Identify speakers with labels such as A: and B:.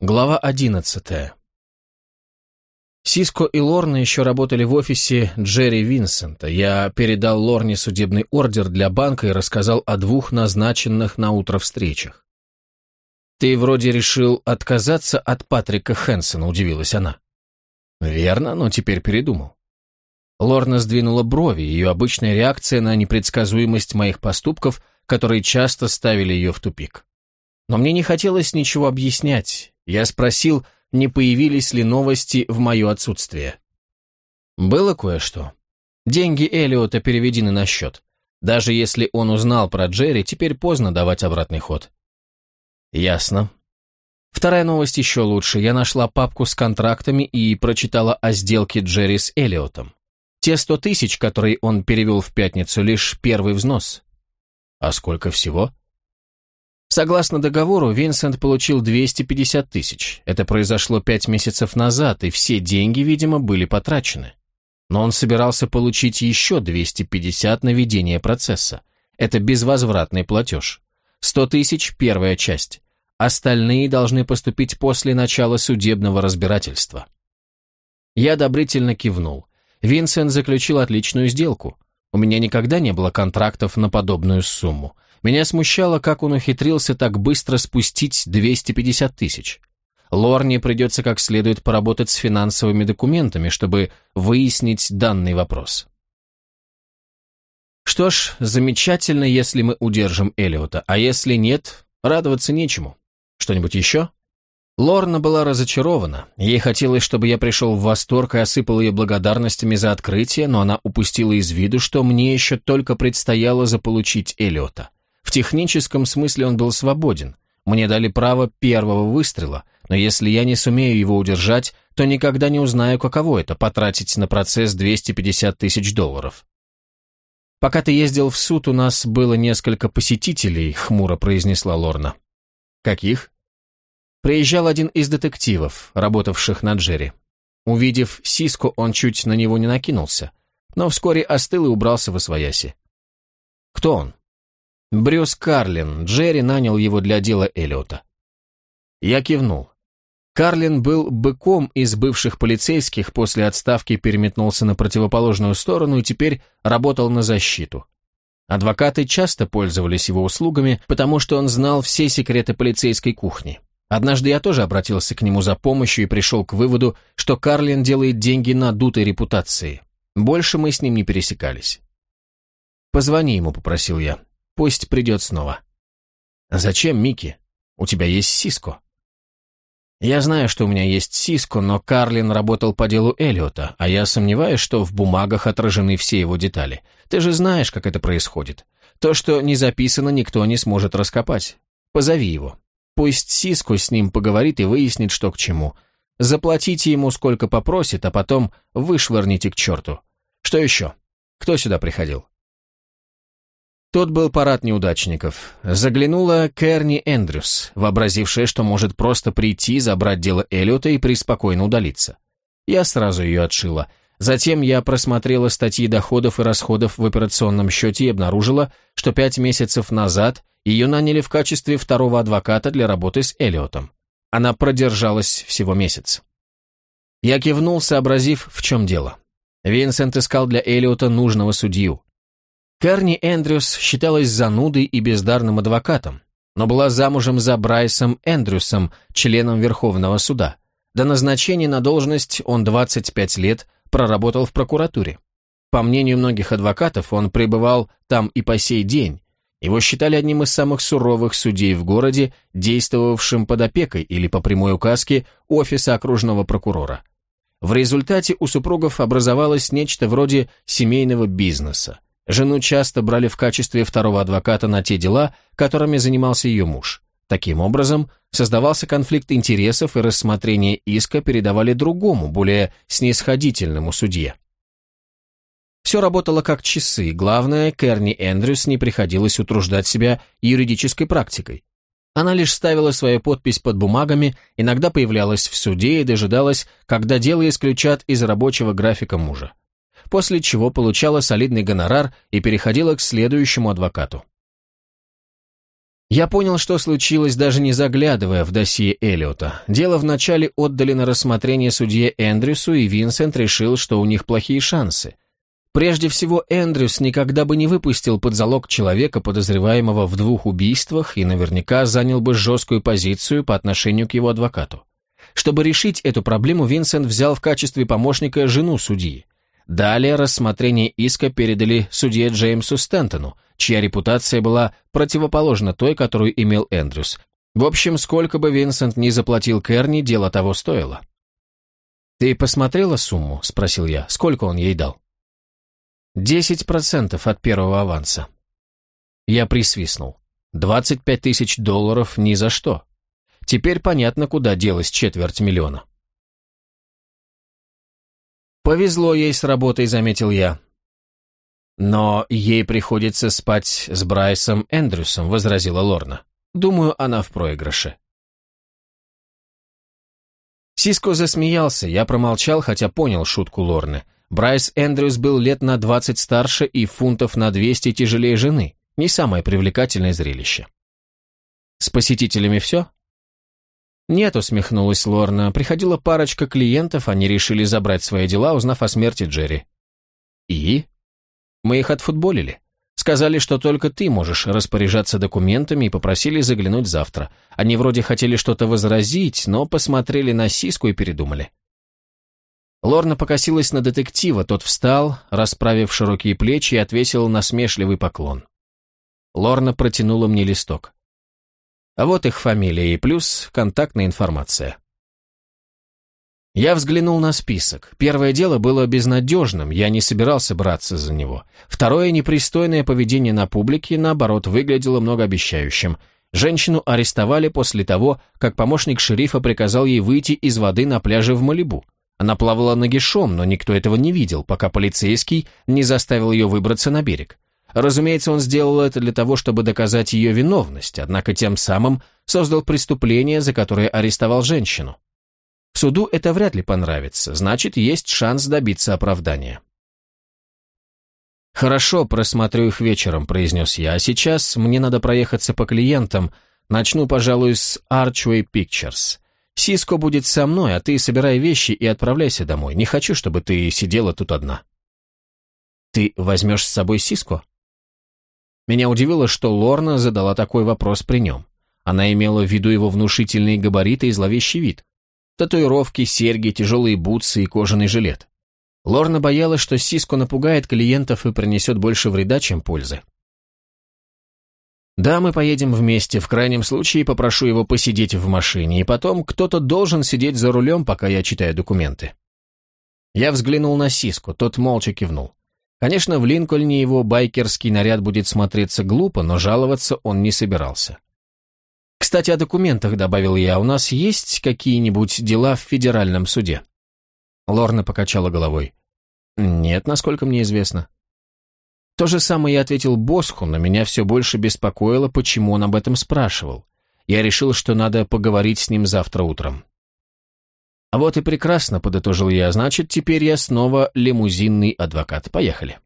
A: Глава одиннадцатая. Сиско и Лорна еще работали в офисе Джерри Винсента. Я передал Лорне судебный ордер для банка и рассказал о двух назначенных на утро встречах. «Ты вроде решил отказаться от Патрика Хэнсона», — удивилась она. «Верно, но теперь передумал». Лорна сдвинула брови, ее обычная реакция на непредсказуемость моих поступков, которые часто ставили ее в тупик. Но мне не хотелось ничего объяснять, я спросил, не появились ли новости в мое отсутствие. Было кое-что. Деньги Элиота переведены на счет. Даже если он узнал про Джерри, теперь поздно давать обратный ход. Ясно. Вторая новость еще лучше. Я нашла папку с контрактами и прочитала о сделке Джерри с Элиотом. Те сто тысяч, которые он перевел в пятницу, лишь первый взнос. А сколько всего? Согласно договору, Винсент получил 250 тысяч. Это произошло пять месяцев назад, и все деньги, видимо, были потрачены. Но он собирался получить еще 250 на ведение процесса. Это безвозвратный платеж. 100 тысяч – первая часть. Остальные должны поступить после начала судебного разбирательства. Я одобрительно кивнул. Винсент заключил отличную сделку. У меня никогда не было контрактов на подобную сумму. Меня смущало, как он ухитрился так быстро спустить 250 тысяч. Лорне придется как следует поработать с финансовыми документами, чтобы выяснить данный вопрос. Что ж, замечательно, если мы удержим Элиота, а если нет, радоваться нечему. Что-нибудь еще? Лорна была разочарована. Ей хотелось, чтобы я пришел в восторг и осыпал ее благодарностями за открытие, но она упустила из виду, что мне еще только предстояло заполучить Элиота. В техническом смысле он был свободен. Мне дали право первого выстрела, но если я не сумею его удержать, то никогда не узнаю, каково это – потратить на процесс 250 тысяч долларов. «Пока ты ездил в суд, у нас было несколько посетителей», – хмуро произнесла Лорна. «Каких?» Приезжал один из детективов, работавших на Джерри. Увидев сиску, он чуть на него не накинулся, но вскоре остыл и убрался в освояси. «Кто он?» Брюс Карлин, Джерри нанял его для дела Эллиота. Я кивнул. Карлин был быком из бывших полицейских, после отставки переметнулся на противоположную сторону и теперь работал на защиту. Адвокаты часто пользовались его услугами, потому что он знал все секреты полицейской кухни. Однажды я тоже обратился к нему за помощью и пришел к выводу, что Карлин делает деньги на дутой репутации. Больше мы с ним не пересекались. «Позвони ему», — попросил я. Пусть придет снова. Зачем, Микки? У тебя есть Сиско. Я знаю, что у меня есть Сиско, но Карлин работал по делу Эллиота, а я сомневаюсь, что в бумагах отражены все его детали. Ты же знаешь, как это происходит. То, что не записано, никто не сможет раскопать. Позови его. Пусть Сиско с ним поговорит и выяснит, что к чему. Заплатите ему, сколько попросит, а потом вышвырните к черту. Что еще? Кто сюда приходил? Тот был парад неудачников. Заглянула Керни Эндрюс, вообразившая, что может просто прийти, забрать дело Эллиота и преспокойно удалиться. Я сразу ее отшила. Затем я просмотрела статьи доходов и расходов в операционном счете и обнаружила, что пять месяцев назад ее наняли в качестве второго адвоката для работы с Эллиотом. Она продержалась всего месяц. Я кивнул, сообразив, в чем дело. Винсент искал для Эллиота нужного судью. Карни Эндрюс считалась занудой и бездарным адвокатом, но была замужем за Брайсом Эндрюсом, членом Верховного суда. До назначения на должность он 25 лет проработал в прокуратуре. По мнению многих адвокатов, он пребывал там и по сей день. Его считали одним из самых суровых судей в городе, действовавшим под опекой или по прямой указке офиса окружного прокурора. В результате у супругов образовалось нечто вроде семейного бизнеса. Жену часто брали в качестве второго адвоката на те дела, которыми занимался ее муж. Таким образом, создавался конфликт интересов, и рассмотрение иска передавали другому, более снисходительному судье. Все работало как часы, главное, Керни Эндрюс не приходилось утруждать себя юридической практикой. Она лишь ставила свою подпись под бумагами, иногда появлялась в суде и дожидалась, когда дело исключат из рабочего графика мужа после чего получала солидный гонорар и переходила к следующему адвокату. Я понял, что случилось, даже не заглядывая в досье Эллиота. Дело вначале отдали на рассмотрение судье Эндрюсу, и Винсент решил, что у них плохие шансы. Прежде всего, Эндрюс никогда бы не выпустил под залог человека, подозреваемого в двух убийствах, и наверняка занял бы жесткую позицию по отношению к его адвокату. Чтобы решить эту проблему, Винсент взял в качестве помощника жену судьи. Далее рассмотрение иска передали судье Джеймсу Стентону, чья репутация была противоположна той, которую имел Эндрюс. В общем, сколько бы Винсент ни заплатил Керни, дело того стоило. «Ты посмотрела сумму?» – спросил я. «Сколько он ей дал?» «Десять процентов от первого аванса». Я присвистнул. «Двадцать пять тысяч долларов ни за что. Теперь понятно, куда делась четверть миллиона». «Повезло ей с работой», — заметил я. «Но ей приходится спать с Брайсом Эндрюсом», — возразила Лорна. «Думаю, она в проигрыше». Сиско засмеялся, я промолчал, хотя понял шутку Лорны. Брайс Эндрюс был лет на двадцать старше и фунтов на двести тяжелее жены. Не самое привлекательное зрелище. «С посетителями все?» «Нет», — усмехнулась Лорна, — «приходила парочка клиентов, они решили забрать свои дела, узнав о смерти Джерри». «И?» Мы их отфутболили. Сказали, что только ты можешь распоряжаться документами и попросили заглянуть завтра. Они вроде хотели что-то возразить, но посмотрели на сиску и передумали. Лорна покосилась на детектива, тот встал, расправив широкие плечи и отвесил насмешливый поклон. Лорна протянула мне листок. А вот их фамилия и плюс контактная информация. Я взглянул на список. Первое дело было безнадежным, я не собирался браться за него. Второе, непристойное поведение на публике, наоборот, выглядело многообещающим. Женщину арестовали после того, как помощник шерифа приказал ей выйти из воды на пляже в Малибу. Она плавала нагишом, но никто этого не видел, пока полицейский не заставил ее выбраться на берег. Разумеется, он сделал это для того, чтобы доказать ее виновность, однако тем самым создал преступление, за которое арестовал женщину. Суду это вряд ли понравится, значит, есть шанс добиться оправдания. «Хорошо, просмотрю их вечером», — произнес я, «а сейчас мне надо проехаться по клиентам. Начну, пожалуй, с Archway Pictures. Сиско будет со мной, а ты собирай вещи и отправляйся домой. Не хочу, чтобы ты сидела тут одна». «Ты возьмешь с собой Сиско?» Меня удивило, что Лорна задала такой вопрос при нем. Она имела в виду его внушительные габариты и зловещий вид. Татуировки, серьги, тяжелые бутсы и кожаный жилет. Лорна боялась, что Сиско напугает клиентов и принесет больше вреда, чем пользы. «Да, мы поедем вместе. В крайнем случае попрошу его посидеть в машине, и потом кто-то должен сидеть за рулем, пока я читаю документы». Я взглянул на Сиску, тот молча кивнул. Конечно, в Линкольне его байкерский наряд будет смотреться глупо, но жаловаться он не собирался. «Кстати, о документах», — добавил я, — «у нас есть какие-нибудь дела в федеральном суде?» Лорна покачала головой. «Нет, насколько мне известно». То же самое я ответил Босху, но меня все больше беспокоило, почему он об этом спрашивал. Я решил, что надо поговорить с ним завтра утром. «А вот и прекрасно», — подытожил я, — «значит, теперь я снова лимузинный адвокат. Поехали».